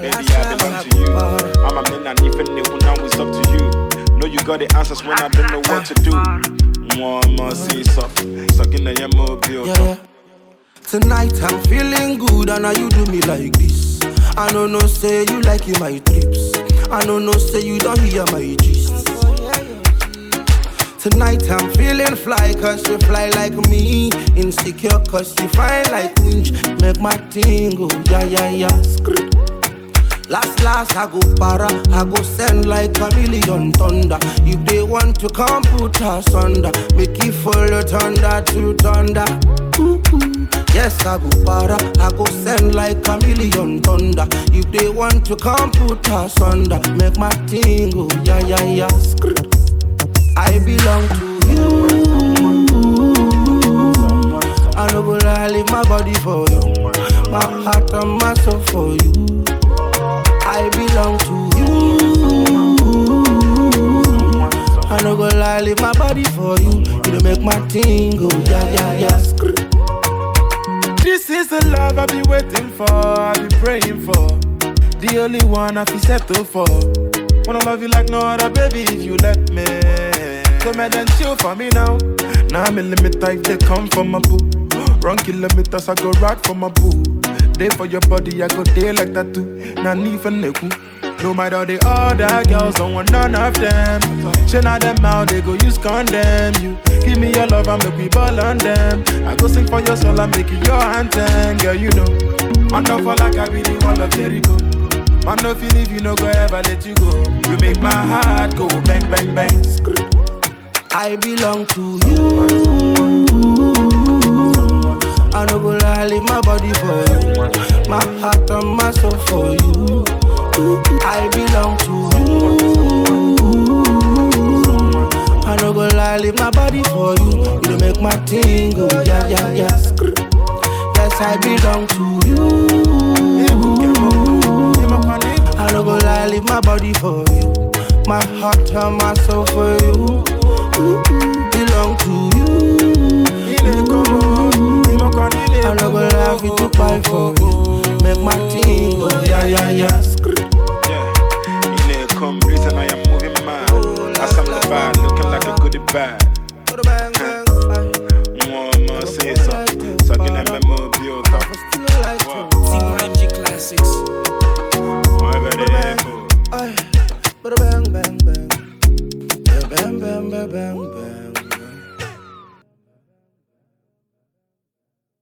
Baby, I belong to you. I'm a man, and even if now it's up to you. Know you got the answers when I don't know what to do. Mama, see, something. sucking the your mobile. Tonight I'm feeling good, and now you do me like this. I don't know, say you like it, my trips. I don't know, say you don't hear my gist. Tonight I'm feeling fly, cause you fly like me. Insecure, cause you fine like winch. Make my tingle, go, yeah, yeah, yeah. Screw. Last last I go para, I go send like a million thunder. If they want to come put us under, make it follow thunder to thunder. Ooh. Yes, I go para, I go send like a million thunder. If they want to come put us under, make my thing go yeah yeah yeah. I belong to you. I no go leave my body for you. My heart and my soul for you. I belong to you. I no go lie, leave my body for you. You don't make my thing go yeah yeah yeah. Screw. This is the love I've been waiting for, I've been praying for. The only one I feel settle for. Wanna love you like no other baby if you let me. So man, then chill for me now. Now I'm in limit if they come from my boo. Run kilometers, I go right for my boo. Day for your body, I go day like that too. Need for neku. No matter the other girls, don't want none of them. Shit out them out, they go use condemn you. Give me your love and make we ball on them. I go sing for your soul and make it your anthem, girl. You know, man don't like I the one of Jericho. Man no feel if you no go ever let you go. You make my heart go bang bang bang. I belong to you. I no go lie, leave my body for you. My heart and my soul for you. I belong to you. I no go lie, leave my body for you. You don't make my thing go yeah yeah yeah. Yes, I belong to you. I no go lie, leave my body for you. My heart and my soul for you. Lie, fit to fight for you. Make my thing go yeah yeah yeah. Yeah, you know, come breeze and I am moving mad. As I'm the bad, looking like a goodie bag. A bang. aye. One more say so. Team Classics. Whatever they a. Bang bang bang bang bang.